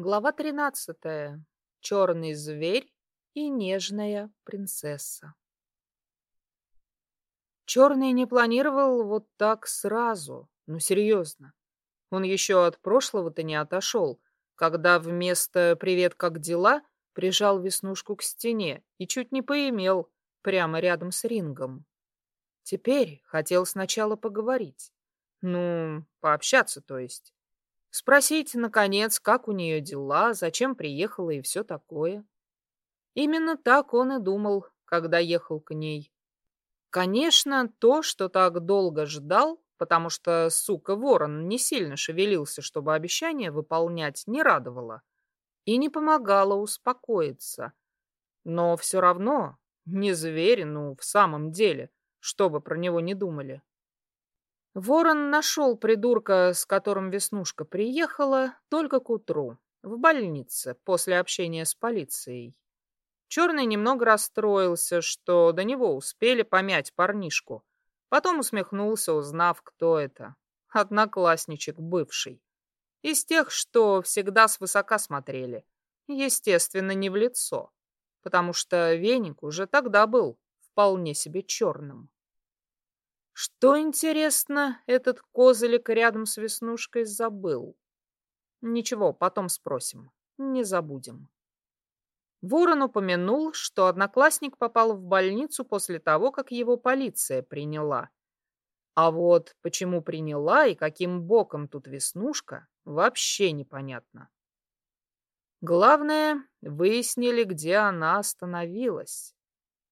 Глава тринадцатая. Черный зверь и нежная принцесса. Черный не планировал вот так сразу, ну серьезно. Он еще от прошлого-то не отошел, когда вместо «привет, как дела» прижал Веснушку к стене и чуть не поимел прямо рядом с рингом. Теперь хотел сначала поговорить. Ну, пообщаться, то есть. Спросить, наконец, как у нее дела, зачем приехала и все такое. Именно так он и думал, когда ехал к ней. Конечно, то, что так долго ждал, потому что, сука, ворон не сильно шевелился, чтобы обещание выполнять, не радовало и не помогало успокоиться. Но все равно не зверь, ну, в самом деле, что бы про него не думали. Ворон нашел придурка, с которым Веснушка приехала, только к утру, в больнице, после общения с полицией. Черный немного расстроился, что до него успели помять парнишку. Потом усмехнулся, узнав, кто это. Одноклассничек бывший. Из тех, что всегда свысока смотрели. Естественно, не в лицо. Потому что веник уже тогда был вполне себе черным. Что, интересно, этот козылик рядом с Веснушкой забыл? Ничего, потом спросим. Не забудем. Ворон упомянул, что одноклассник попал в больницу после того, как его полиция приняла. А вот почему приняла и каким боком тут Веснушка, вообще непонятно. Главное, выяснили, где она остановилась.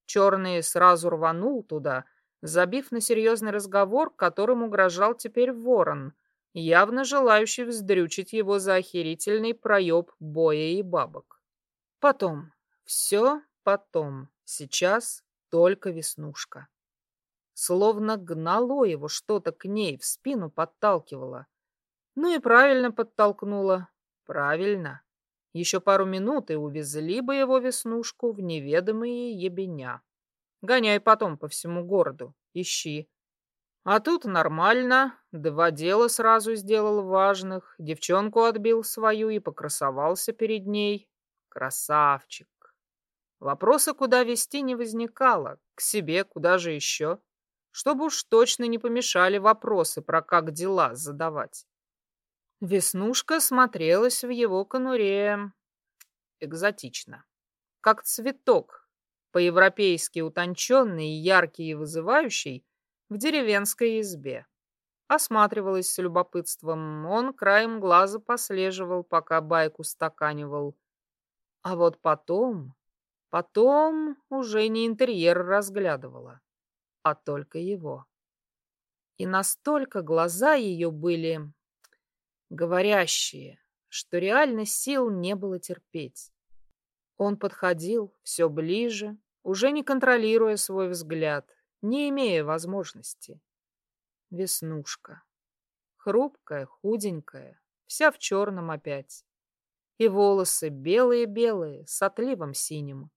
Черный сразу рванул туда, забив на серьезный разговор, которым угрожал теперь ворон, явно желающий вздрючить его за охерительный проеб боя и бабок. Потом. Все потом. Сейчас только веснушка. Словно гнало его что-то к ней, в спину подталкивало. Ну и правильно подтолкнуло. Правильно. Еще пару минут и увезли бы его веснушку в неведомые ебеня. Гоняй потом по всему городу, ищи. А тут нормально, два дела сразу сделал важных, девчонку отбил свою и покрасовался перед ней. Красавчик. Вопроса, куда вести, не возникало. К себе, куда же еще? Чтобы уж точно не помешали вопросы про как дела задавать. Веснушка смотрелась в его конуре экзотично. Как цветок, по-европейски утонченный, яркий и вызывающий, в деревенской избе. Осматривалась с любопытством, он краем глаза послеживал, пока байку стаканивал. А вот потом, потом уже не интерьер разглядывала, а только его. И настолько глаза ее были говорящие, что реально сил не было терпеть. Он подходил все ближе, уже не контролируя свой взгляд, не имея возможности. Веснушка. Хрупкая, худенькая, вся в черном опять. И волосы белые-белые, с отливом синим.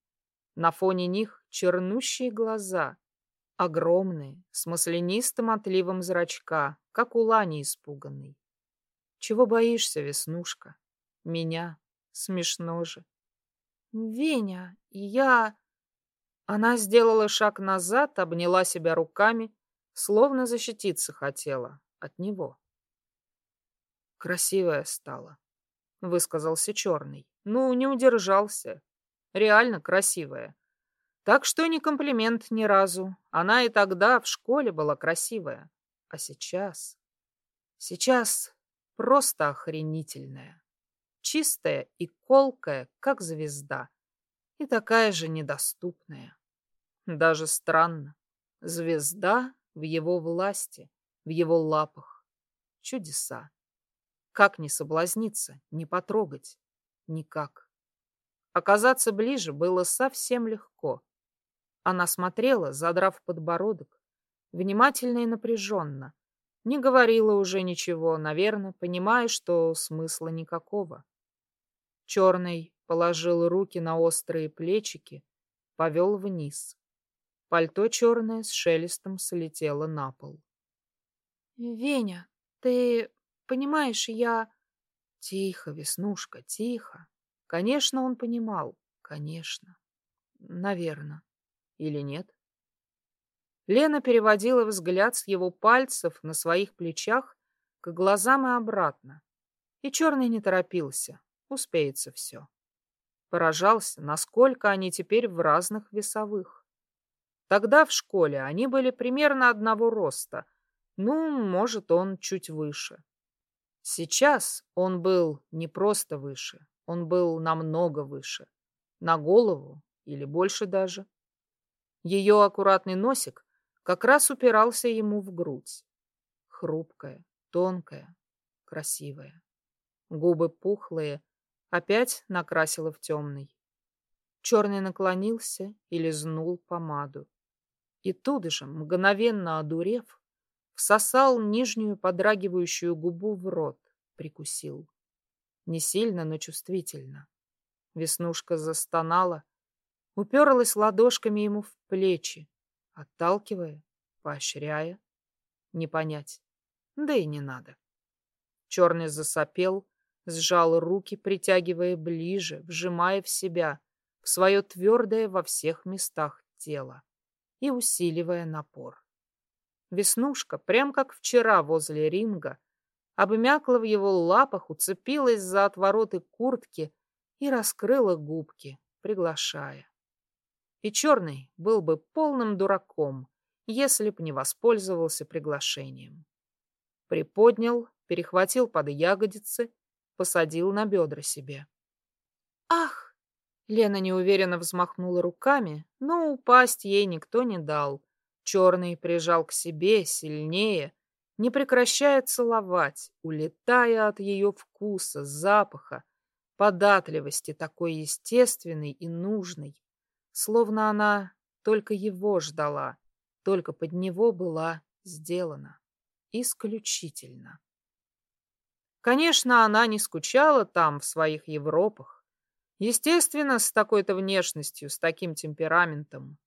На фоне них чернущие глаза, огромные, с маслянистым отливом зрачка, как у лани испуганный. Чего боишься, Веснушка? Меня. Смешно же. Веня, я... Она сделала шаг назад, обняла себя руками, словно защититься хотела от него. Красивая стала, высказался черный. Ну, не удержался. Реально красивая. Так что не комплимент ни разу. Она и тогда в школе была красивая. А сейчас... Сейчас просто охренительная. Чистая и колкая, как звезда. И такая же недоступная. Даже странно. Звезда в его власти, в его лапах. Чудеса. Как не соблазниться, не потрогать? Никак. Оказаться ближе было совсем легко. Она смотрела, задрав подбородок, внимательно и напряженно. Не говорила уже ничего, наверное, понимая, что смысла никакого. Черный положил руки на острые плечики, повел вниз. Пальто черное с шелестом слетело на пол. «Веня, ты понимаешь, я... Тихо, Веснушка, тихо. Конечно, он понимал. Конечно. Наверное. Или нет? Лена переводила взгляд с его пальцев на своих плечах к глазам и обратно. И черный не торопился. Успеется все. Поражался, насколько они теперь в разных весовых. Тогда в школе они были примерно одного роста. Ну, может, он чуть выше. Сейчас он был не просто выше, он был намного выше. На голову или больше даже. Ее аккуратный носик как раз упирался ему в грудь. Хрупкая, тонкая, красивая. Губы пухлые, опять накрасила в темный. Черный наклонился и лизнул помаду. И тут же, мгновенно одурев, всосал нижнюю подрагивающую губу в рот, прикусил. Не сильно, но чувствительно. Веснушка застонала, уперлась ладошками ему в плечи, отталкивая, поощряя. Не понять, да и не надо. Черный засопел, сжал руки, притягивая ближе, вжимая в себя, в свое твердое во всех местах тело и усиливая напор. Веснушка, прям как вчера возле ринга, обмякла в его лапах, уцепилась за отвороты куртки и раскрыла губки, приглашая. И Черный был бы полным дураком, если б не воспользовался приглашением. Приподнял, перехватил под ягодицы, посадил на бедра себе. «Ах!» Лена неуверенно взмахнула руками, но упасть ей никто не дал. Черный прижал к себе сильнее, не прекращая целовать, улетая от ее вкуса, запаха, податливости такой естественной и нужной, словно она только его ждала, только под него была сделана. Исключительно. Конечно, она не скучала там, в своих Европах. Естественно, с такой-то внешностью, с таким темпераментом.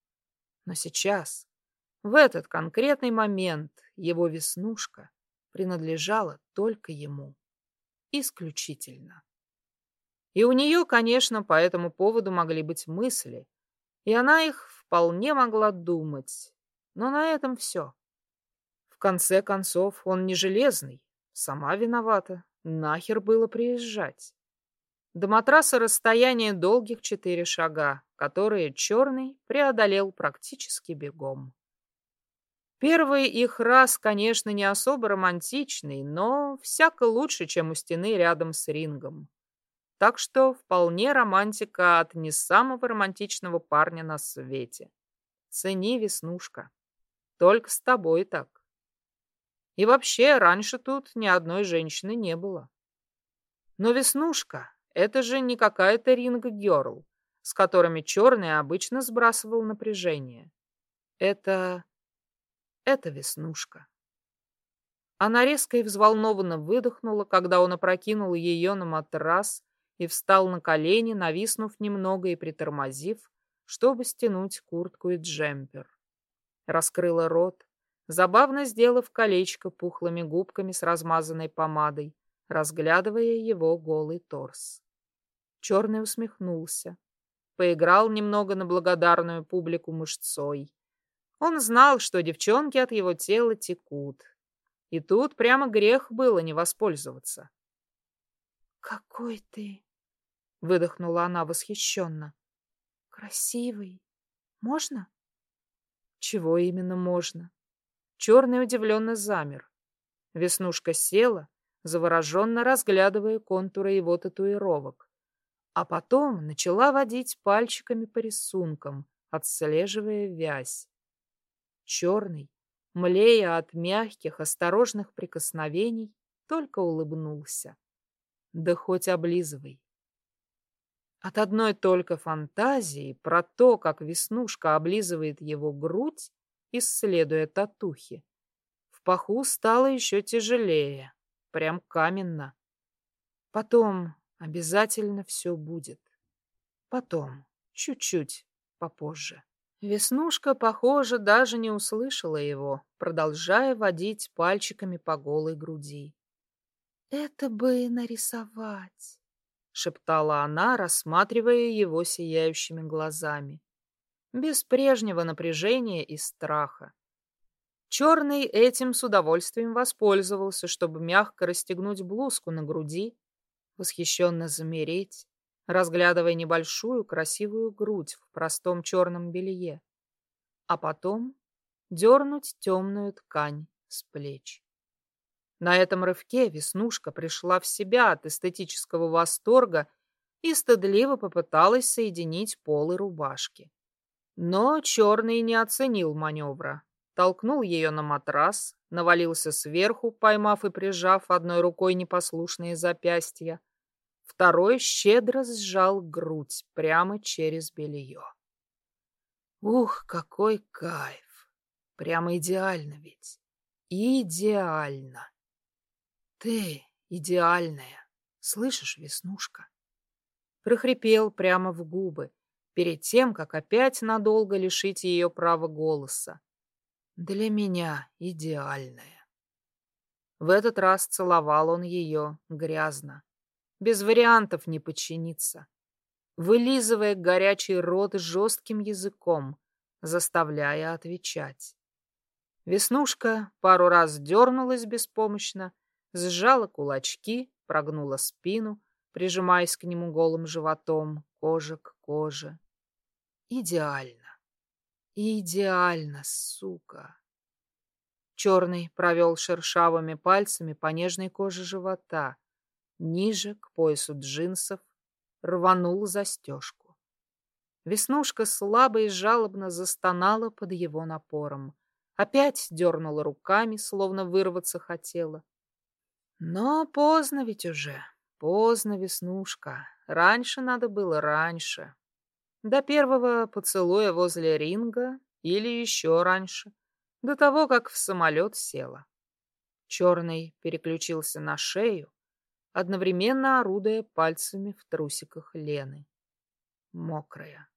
Но сейчас, в этот конкретный момент, его веснушка принадлежала только ему. Исключительно. И у нее, конечно, по этому поводу могли быть мысли, и она их вполне могла думать. Но на этом все. В конце концов, он не железный. Сама виновата. Нахер было приезжать. До матраса расстояние долгих четыре шага, которые черный преодолел практически бегом. Первый их раз, конечно, не особо романтичный, но всяко лучше, чем у стены рядом с рингом. Так что вполне романтика от не самого романтичного парня на свете. Цени, Веснушка. Только с тобой так. И вообще, раньше тут ни одной женщины не было. Но Веснушка — это же не какая-то ринг-герл, с которыми черный обычно сбрасывал напряжение. Это... это Веснушка. Она резко и взволнованно выдохнула, когда он опрокинул ее на матрас и встал на колени, нависнув немного и притормозив, чтобы стянуть куртку и джемпер. Раскрыла рот, забавно сделав колечко пухлыми губками с размазанной помадой, разглядывая его голый торс. Черный усмехнулся, поиграл немного на благодарную публику мышцой. Он знал, что девчонки от его тела текут. И тут прямо грех было не воспользоваться. «Какой ты!» — выдохнула она восхищенно. «Красивый. Можно?» «Чего именно можно?» Черный удивленно замер. Веснушка села, завороженно разглядывая контуры его татуировок. А потом начала водить пальчиками по рисункам, отслеживая вязь. Черный, млея от мягких, осторожных прикосновений, только улыбнулся. Да хоть облизывай. От одной только фантазии про то, как Веснушка облизывает его грудь, исследуя татухи, в паху стало еще тяжелее, прям каменно. Потом обязательно все будет. Потом, чуть-чуть попозже. Веснушка, похоже, даже не услышала его, продолжая водить пальчиками по голой груди. Это бы нарисовать, шептала она, рассматривая его сияющими глазами, без прежнего напряжения и страха. Черный этим с удовольствием воспользовался, чтобы мягко расстегнуть блузку на груди, восхищенно замереть, разглядывая небольшую красивую грудь в простом черном белье, а потом дернуть темную ткань с плеч. На этом рывке Веснушка пришла в себя от эстетического восторга и стыдливо попыталась соединить полы рубашки. Но черный не оценил маневра, толкнул ее на матрас, навалился сверху, поймав и прижав одной рукой непослушные запястья, второй щедро сжал грудь прямо через белье. Ух, какой кайф! Прямо идеально ведь. Идеально. Ты идеальная. Слышишь, Веснушка? Прохрипел прямо в губы, перед тем, как опять надолго лишить ее права голоса. Для меня идеальная. В этот раз целовал он ее грязно, без вариантов не подчиниться, вылизывая горячий рот жестким языком, заставляя отвечать. Веснушка пару раз дернулась беспомощно, сжала кулачки, прогнула спину, прижимаясь к нему голым животом, кожа к коже. Идеально. Идеально, сука. Черный провел шершавыми пальцами по нежной коже живота, ниже, к поясу джинсов, рванул застежку. Веснушка слабо и жалобно застонала под его напором. Опять дернула руками, словно вырваться хотела. Но поздно ведь уже, поздно, Веснушка. Раньше надо было, раньше. До первого поцелуя возле ринга или еще раньше, до того, как в самолет села. Черный переключился на шею, одновременно орудуя пальцами в трусиках Лены. Мокрая.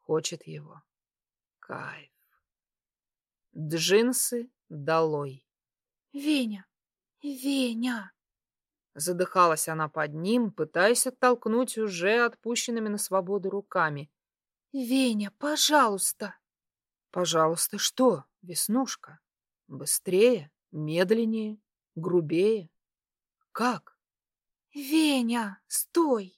Хочет его. Кайф. Джинсы долой. «Веня! Веня!» Задыхалась она под ним, пытаясь оттолкнуть уже отпущенными на свободу руками. Веня, пожалуйста. Пожалуйста, что, Веснушка? Быстрее, медленнее, грубее? Как? Веня, стой.